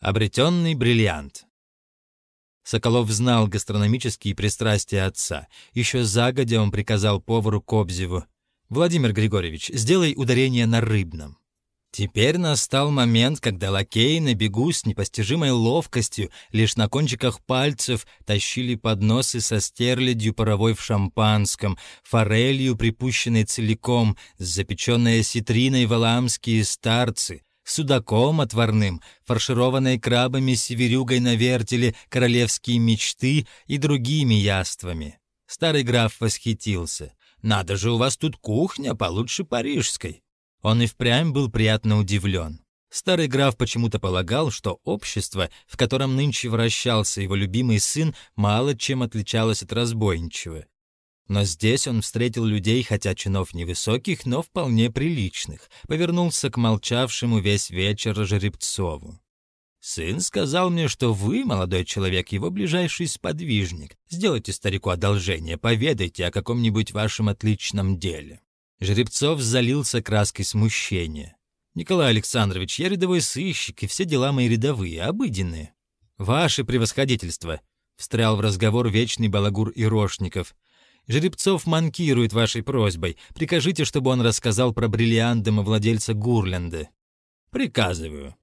Обретенный бриллиант. Соколов знал гастрономические пристрастия отца. Еще загодя он приказал повару Кобзеву. «Владимир Григорьевич, сделай ударение на рыбном». Теперь настал момент, когда лакеи на бегу с непостижимой ловкостью, лишь на кончиках пальцев, тащили подносы со стерлядью паровой в шампанском, форелью, припущенной целиком, с запеченной осетриной валамские старцы, судаком отварным, фаршированной крабами северюгой на вертеле, королевские мечты и другими яствами. Старый граф восхитился. «Надо же, у вас тут кухня получше парижской». Он и впрямь был приятно удивлен. Старый граф почему-то полагал, что общество, в котором нынче вращался его любимый сын, мало чем отличалось от разбойничего. Но здесь он встретил людей, хотя чинов невысоких, но вполне приличных, повернулся к молчавшему весь вечер Жеребцову. «Сын сказал мне, что вы, молодой человек, его ближайший сподвижник. Сделайте старику одолжение, поведайте о каком-нибудь вашем отличном деле». Жеребцов залился краской смущения. «Николай Александрович, я рядовой сыщик, и все дела мои рядовые, обыденные». «Ваше превосходительство», — встрял в разговор вечный балагур Ирошников. Жеребцов манкирует вашей просьбой. Прикажите, чтобы он рассказал про бриллиант домовладельца Гурленда». «Приказываю».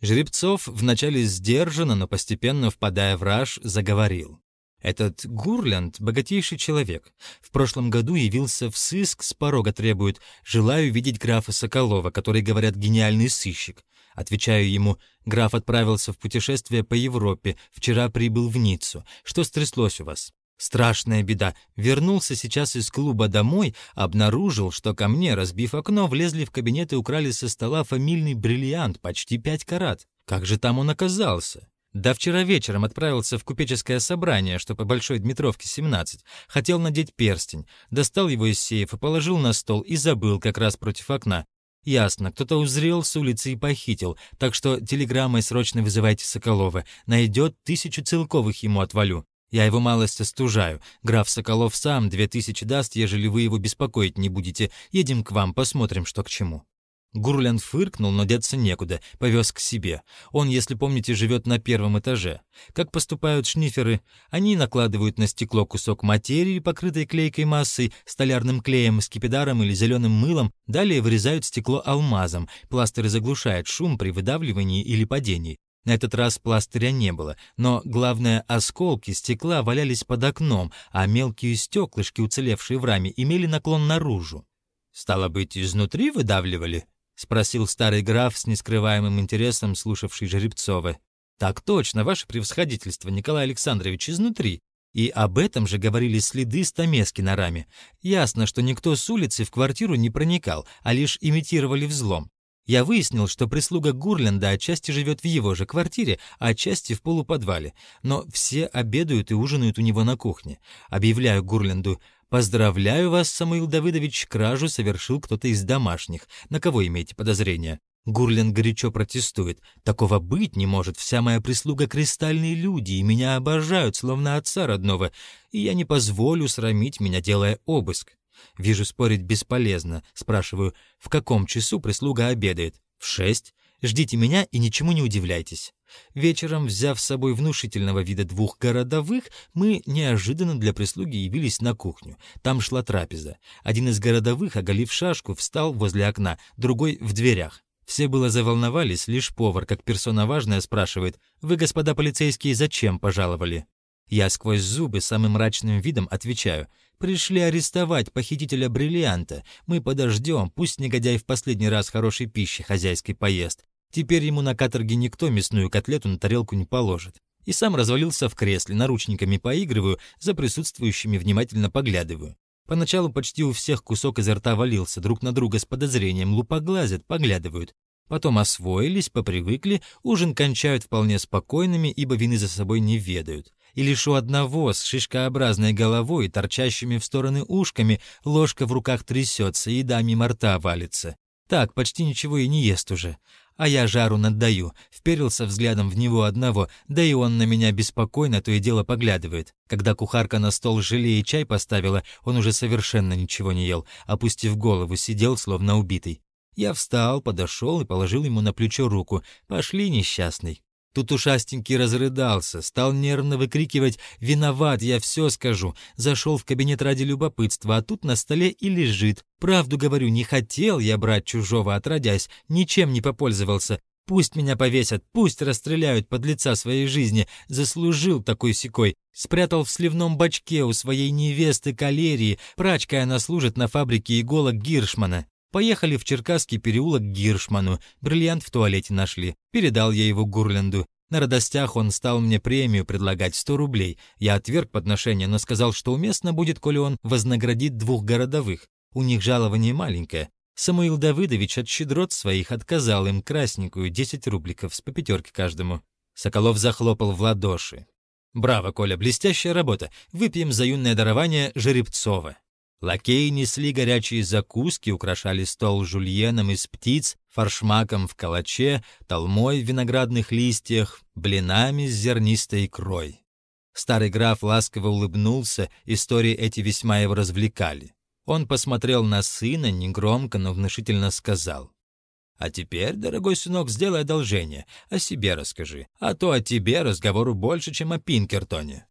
Жеребцов вначале сдержанно, но постепенно впадая в раж, заговорил. Этот Гурлянд — богатейший человек. В прошлом году явился в сыск, с порога требует «желаю видеть графа Соколова», который, говорят, гениальный сыщик. Отвечаю ему, граф отправился в путешествие по Европе, вчера прибыл в Ниццу. Что стряслось у вас? Страшная беда. Вернулся сейчас из клуба домой, обнаружил, что ко мне, разбив окно, влезли в кабинет и украли со стола фамильный бриллиант, почти пять карат. Как же там он оказался? Да вчера вечером отправился в купеческое собрание, что по Большой Дмитровке, 17. Хотел надеть перстень. Достал его из сейфа, положил на стол и забыл как раз против окна. Ясно, кто-то узрел с улицы и похитил, так что телеграммой срочно вызывайте Соколова. Найдет тысячу целковых ему отвалю. Я его малость остужаю. Граф Соколов сам две тысячи даст, ежели вы его беспокоить не будете. Едем к вам, посмотрим, что к чему». Гурлян фыркнул, но деться некуда, повез к себе. Он, если помните, живет на первом этаже. Как поступают шниферы? Они накладывают на стекло кусок материи, покрытой клейкой массой, столярным клеем, скипидаром или зеленым мылом, далее вырезают стекло алмазом. Пластырь заглушает шум при выдавливании или падении. На этот раз пластыря не было, но, главное, осколки стекла валялись под окном, а мелкие стеклышки, уцелевшие в раме, имели наклон наружу. «Стало быть, изнутри выдавливали?» — спросил старый граф с нескрываемым интересом, слушавший Жеребцова. «Так точно, ваше превосходительство, Николай Александрович, изнутри. И об этом же говорили следы стамески на раме. Ясно, что никто с улицы в квартиру не проникал, а лишь имитировали взлом. Я выяснил, что прислуга Гурленда отчасти живет в его же квартире, а отчасти в полуподвале. Но все обедают и ужинают у него на кухне. Объявляю Гурленду, «Поздравляю вас, Самуил Давыдович, кражу совершил кто-то из домашних. На кого имеете подозрения?» Гурлен горячо протестует. «Такого быть не может. Вся моя прислуга — кристальные люди, и меня обожают, словно отца родного, и я не позволю срамить меня, делая обыск. Вижу, спорить бесполезно. Спрашиваю, в каком часу прислуга обедает? В шесть? Ждите меня и ничему не удивляйтесь. Вечером, взяв с собой внушительного вида двух городовых, мы неожиданно для прислуги явились на кухню. Там шла трапеза. Один из городовых, оголив шашку, встал возле окна, другой — в дверях. Все было заволновались, лишь повар, как персона важная, спрашивает, «Вы, господа полицейские, зачем пожаловали?» Я сквозь зубы самым мрачным видом отвечаю, Пришли арестовать похитителя бриллианта. Мы подождем, пусть негодяй в последний раз хорошей пищи хозяйской поест. Теперь ему на каторге никто мясную котлету на тарелку не положит. И сам развалился в кресле, наручниками поигрываю, за присутствующими внимательно поглядываю. Поначалу почти у всех кусок изо рта валился, друг на друга с подозрением лупоглазят, поглядывают. Потом освоились, попривыкли, ужин кончают вполне спокойными, ибо вины за собой не ведают и лишь у одного с шишкообразной головой и торчащими в стороны ушками ложка в руках трясется, еда мимо рта валится. Так, почти ничего и не ест уже. А я жару наддаю, вперился взглядом в него одного, да и он на меня беспокойно то и дело поглядывает. Когда кухарка на стол желе и чай поставила, он уже совершенно ничего не ел, опустив голову, сидел словно убитый. Я встал, подошел и положил ему на плечо руку. «Пошли, несчастный». Тут ушастенький разрыдался, стал нервно выкрикивать «Виноват, я все скажу». Зашел в кабинет ради любопытства, а тут на столе и лежит. Правду говорю, не хотел я брать чужого, отродясь, ничем не попользовался. Пусть меня повесят, пусть расстреляют под лица своей жизни. Заслужил такой секой. Спрятал в сливном бачке у своей невесты калерии. Прачкой она служит на фабрике иголок Гиршмана. Поехали в Черкасский переулок к Гиршману. Бриллиант в туалете нашли. Передал я его Гурленду. На радостях он стал мне премию предлагать 100 рублей. Я отверг подношение, но сказал, что уместно будет, коли он вознаградит двух городовых. У них жалование маленькое. Самуил Давыдович от щедрот своих отказал им красненькую 10 рубликов с по пятерке каждому. Соколов захлопал в ладоши. «Браво, Коля, блестящая работа. Выпьем за юное дарование Жеребцова». Лакеи несли горячие закуски, украшали стол жульеном из птиц, форшмаком в калаче, толмой в виноградных листьях, блинами с зернистой икрой. Старый граф ласково улыбнулся, истории эти весьма его развлекали. Он посмотрел на сына, негромко, но внушительно сказал. «А теперь, дорогой сынок, сделай одолжение, о себе расскажи, а то о тебе разговору больше, чем о Пинкертоне».